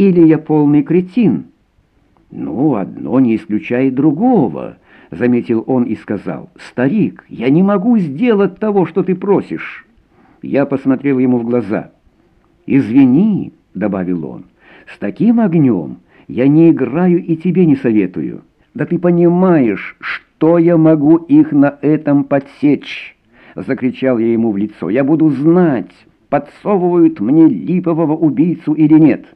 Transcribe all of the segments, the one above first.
Или я полный кретин?» «Ну, одно не исключает другого», — заметил он и сказал. «Старик, я не могу сделать того, что ты просишь». Я посмотрел ему в глаза. «Извини», — добавил он, — «с таким огнем я не играю и тебе не советую. Да ты понимаешь, что я могу их на этом подсечь?» Закричал я ему в лицо. «Я буду знать, подсовывают мне липового убийцу или нет.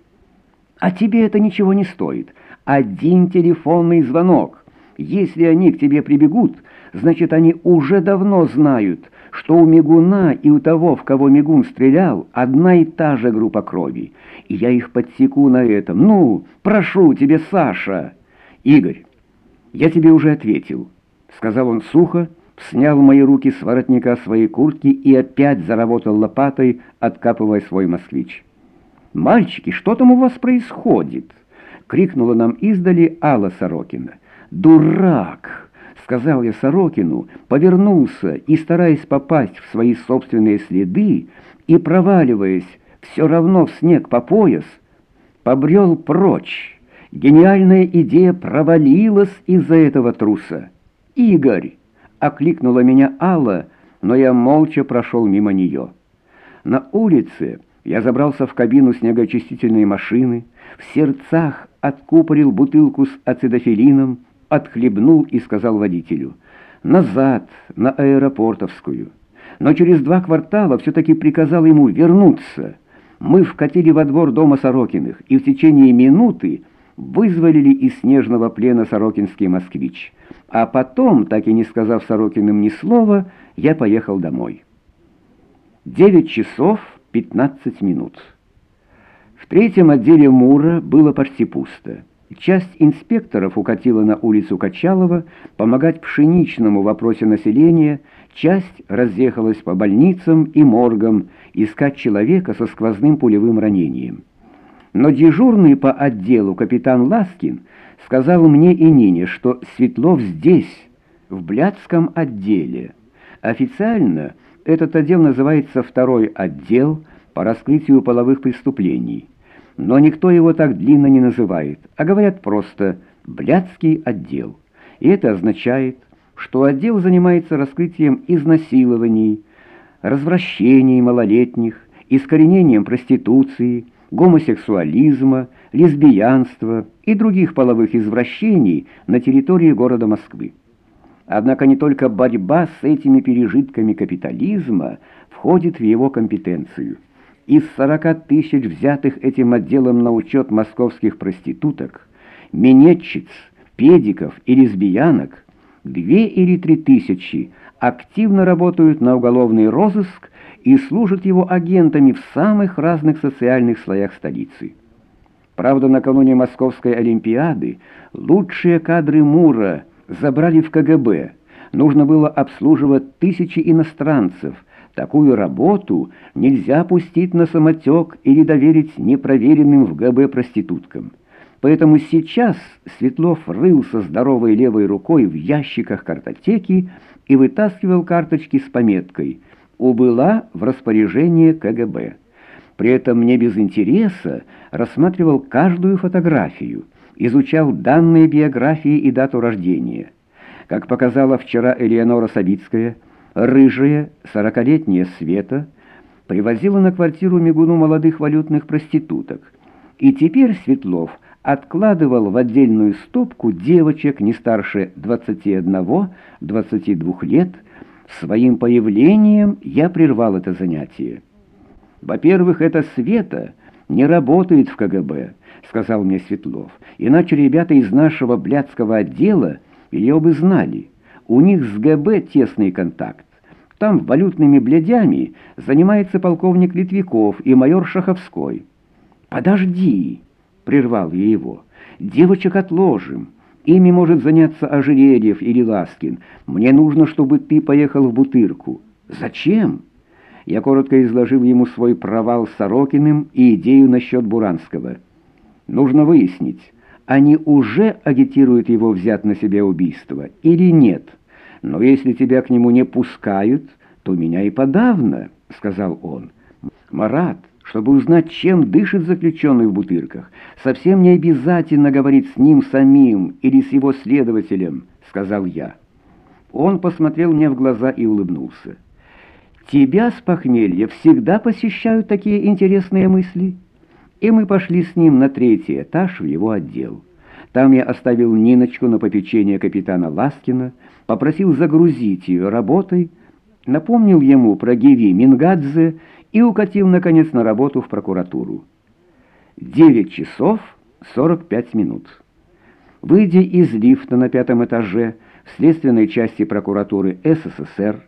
А тебе это ничего не стоит. Один телефонный звонок. Если они к тебе прибегут, значит, они уже давно знают, что у Мигуна и у того, в кого Мигун стрелял, одна и та же группа крови. И я их подсеку на этом. Ну, прошу тебе, Саша. Игорь, я тебе уже ответил, сказал он сухо, снял мои руки с воротника своей куртки и опять заработал лопатой, откапывая свой москвич. «Мальчики, что там у вас происходит?» — крикнула нам издали Алла Сорокина. «Дурак!» — сказал я Сорокину, повернулся и, стараясь попасть в свои собственные следы и проваливаясь все равно в снег по пояс, побрел прочь. Гениальная идея провалилась из-за этого труса. «Игорь!» Окликнула меня Алла, но я молча прошел мимо нее. На улице я забрался в кабину снегоочистительной машины, в сердцах откупорил бутылку с ацидофилином, отхлебнул и сказал водителю «Назад, на аэропортовскую». Но через два квартала все-таки приказал ему вернуться. Мы вкатили во двор дома Сорокиных и в течение минуты вызволили из снежного плена сорокинский москвич. А потом, так и не сказав Сорокиным ни слова, я поехал домой. 9 часов 15 минут. В третьем отделе Мура было почти пусто. Часть инспекторов укатила на улицу Качалова помогать пшеничному вопросе населения, часть разъехалась по больницам и моргам искать человека со сквозным пулевым ранением. Но дежурный по отделу капитан Ласкин сказал мне и Нине, что Светлов здесь, в Блядском отделе. Официально этот отдел называется «Второй отдел по раскрытию половых преступлений». Но никто его так длинно не называет, а говорят просто «Блядский отдел». И это означает, что отдел занимается раскрытием изнасилований, развращений малолетних, искоренением проституции, гомосексуализма, лесбиянства и других половых извращений на территории города Москвы. Однако не только борьба с этими пережитками капитализма входит в его компетенцию. Из 40 тысяч взятых этим отделом на учет московских проституток, минетчиц, педиков и лесбиянок, две или три тысячи активно работают на уголовный розыск и служат его агентами в самых разных социальных слоях столицы. Правда, накануне Московской Олимпиады лучшие кадры Мура забрали в КГБ. Нужно было обслуживать тысячи иностранцев. Такую работу нельзя пустить на самотек или доверить непроверенным в ГБ проституткам. Поэтому сейчас Светлов рылся здоровой левой рукой в ящиках картотеки и вытаскивал карточки с пометкой – убыла в распоряжение КГБ. При этом не без интереса рассматривал каждую фотографию, изучал данные биографии и дату рождения. Как показала вчера Элеонора Савицкая, рыжая, сорокалетняя Света привозила на квартиру Мигуну молодых валютных проституток. И теперь Светлов откладывал в отдельную стопку девочек не старше 21-22 лет, Своим появлением я прервал это занятие. «Во-первых, эта Света не работает в КГБ», — сказал мне Светлов. «Иначе ребята из нашего блядского отдела ее бы знали. У них с ГБ тесный контакт. Там валютными блядями занимается полковник Литвиков и майор Шаховской». «Подожди!» — прервал я его. «Девочек отложим». Ими может заняться Ожерельев или Ласкин. Мне нужно, чтобы ты поехал в Бутырку. Зачем? Я коротко изложил ему свой провал с Сорокиным и идею насчет Буранского. Нужно выяснить, они уже агитируют его взять на себя убийство или нет. Но если тебя к нему не пускают, то меня и подавно, сказал он. Марат, чтобы узнать, чем дышит заключенный в бутырках. Совсем не обязательно говорить с ним самим или с его следователем, сказал я. Он посмотрел мне в глаза и улыбнулся. «Тебя с похмелья всегда посещают такие интересные мысли?» И мы пошли с ним на третий этаж в его отдел. Там я оставил Ниночку на попечение капитана Ласкина, попросил загрузить ее работой, напомнил ему про Гиви Мингадзе и укатил, наконец, на работу в прокуратуру. 9 часов 45 минут. Выйдя из лифта на пятом этаже в следственной части прокуратуры СССР,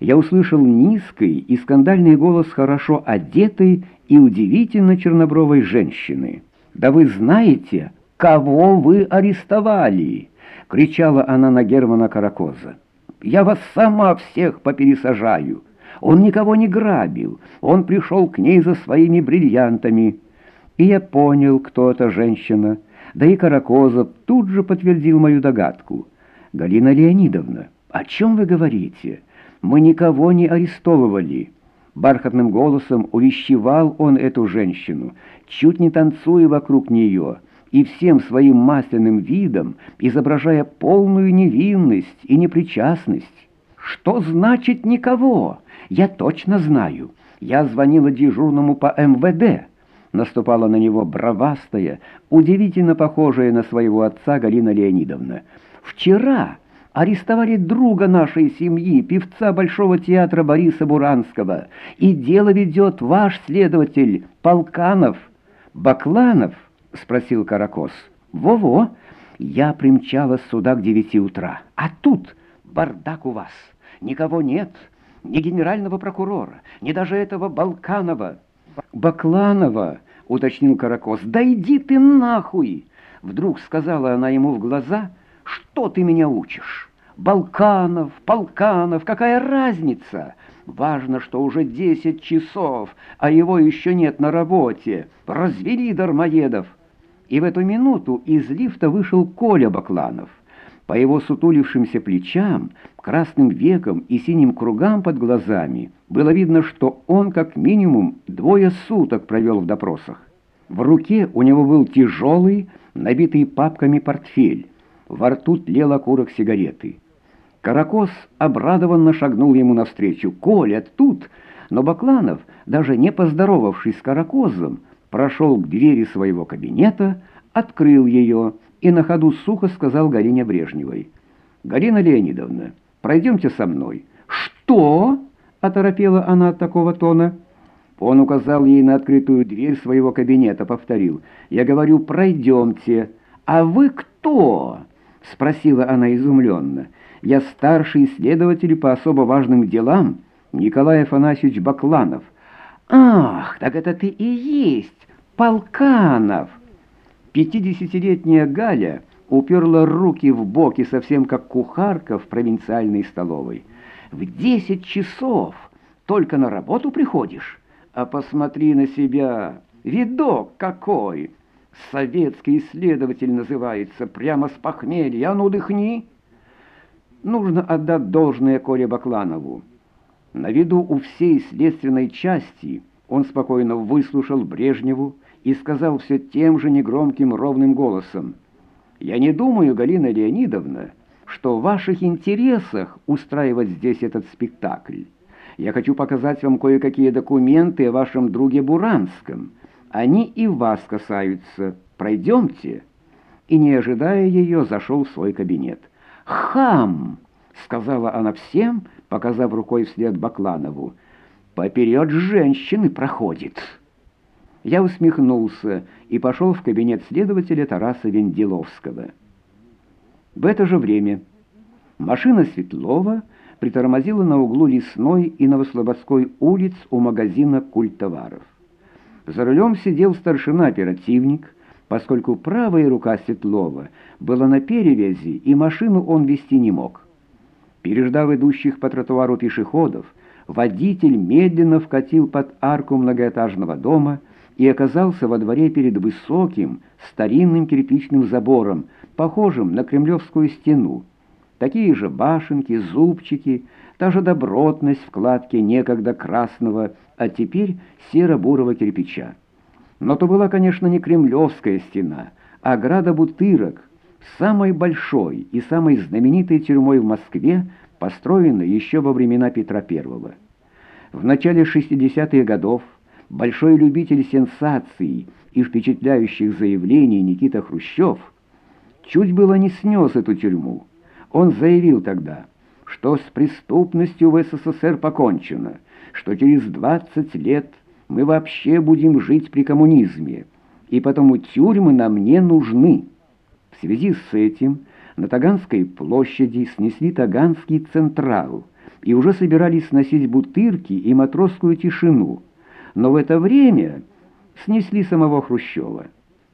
я услышал низкий и скандальный голос хорошо одетой и удивительно чернобровой женщины. «Да вы знаете, кого вы арестовали?» — кричала она на Германа Каракоза. «Я вас сама всех попересажаю. Он никого не грабил, он пришел к ней за своими бриллиантами». И я понял, кто эта женщина, да и Каракозов тут же подтвердил мою догадку. «Галина Леонидовна, о чем вы говорите? Мы никого не арестовывали». Бархатным голосом увещевал он эту женщину, чуть не танцуя вокруг нее, и всем своим масляным видом изображая полную невинность и непричастность. «Что значит никого? Я точно знаю. Я звонила дежурному по МВД». Наступала на него бравастая, удивительно похожая на своего отца Галина Леонидовна. «Вчера...» арестовали друга нашей семьи, певца Большого театра Бориса Буранского, и дело ведет ваш следователь Полканов. Бакланов?» — спросил Каракос. «Во-во, я примчалась сюда к девяти утра, а тут бардак у вас, никого нет, ни генерального прокурора, ни даже этого Балканова». «Бакланова», — уточнил Каракос, — «да иди ты нахуй!» Вдруг сказала она ему в глаза, «Что ты меня учишь?» Балканов, Полканов, какая разница? Важно, что уже десять часов, а его еще нет на работе. Развели дармоедов. И в эту минуту из лифта вышел Коля Бакланов. По его сутулившимся плечам, красным векам и синим кругам под глазами было видно, что он как минимум двое суток провел в допросах. В руке у него был тяжелый, набитый папками портфель. Во рту тлел окурок сигареты. Каракос обрадованно шагнул ему навстречу. «Коля, тут!» Но Бакланов, даже не поздоровавшись с Каракозом, прошел к двери своего кабинета, открыл ее и на ходу сухо сказал Галине Брежневой. «Галина Леонидовна, пройдемте со мной». «Что?» — оторопела она от такого тона. Он указал ей на открытую дверь своего кабинета, повторил. «Я говорю, пройдемте». «А вы кто?» — спросила она изумленно. Я старший следователь по особо важным делам, Николай Афанасьевич Бакланов. Ах, так это ты и есть, Полканов. Пятидесятилетняя Галя уперла руки в боки, совсем как кухарка в провинциальной столовой. В десять часов только на работу приходишь? А посмотри на себя, видок какой! Советский исследователь называется, прямо с похмелья, а ну дыхни! Нужно отдать должное Коре Бакланову. На виду у всей следственной части он спокойно выслушал Брежневу и сказал все тем же негромким ровным голосом. «Я не думаю, Галина Леонидовна, что в ваших интересах устраивать здесь этот спектакль. Я хочу показать вам кое-какие документы о вашем друге Буранском. Они и вас касаются. Пройдемте». И, не ожидая ее, зашел в свой кабинет. «Хам!» — сказала она всем, показав рукой вслед Бакланову. «Поперед женщины проходит!» Я усмехнулся и пошел в кабинет следователя Тараса Венделовского. В это же время машина Светлова притормозила на углу Лесной и Новослободской улиц у магазина культоваров. За рулем сидел старшина-оперативник, поскольку правая рука Светлова была на перевязи, и машину он вести не мог. Переждав идущих по тротуару пешеходов, водитель медленно вкатил под арку многоэтажного дома и оказался во дворе перед высоким, старинным кирпичным забором, похожим на кремлевскую стену. Такие же башенки, зубчики, та же добротность в кладке некогда красного, а теперь серо-бурого кирпича. Но то была, конечно, не кремлевская стена, а града Бутырок, самой большой и самой знаменитой тюрьмой в Москве, построенной еще во времена Петра I. В начале 60-х годов большой любитель сенсаций и впечатляющих заявлений Никита Хрущев чуть было не снес эту тюрьму. Он заявил тогда, что с преступностью в СССР покончено, что через 20 лет мы вообще будем жить при коммунизме, и потому тюрьмы нам не нужны. В связи с этим на Таганской площади снесли Таганский Централ и уже собирались сносить Бутырки и матросскую тишину, но в это время снесли самого Хрущева.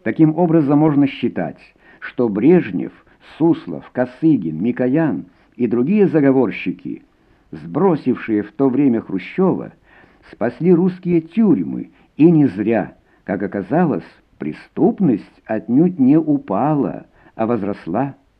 Таким образом можно считать, что Брежнев, Суслов, Косыгин, Микоян и другие заговорщики, сбросившие в то время Хрущева, спасли русские тюрьмы, и не зря, как оказалось, преступность отнюдь не упала, а возросла.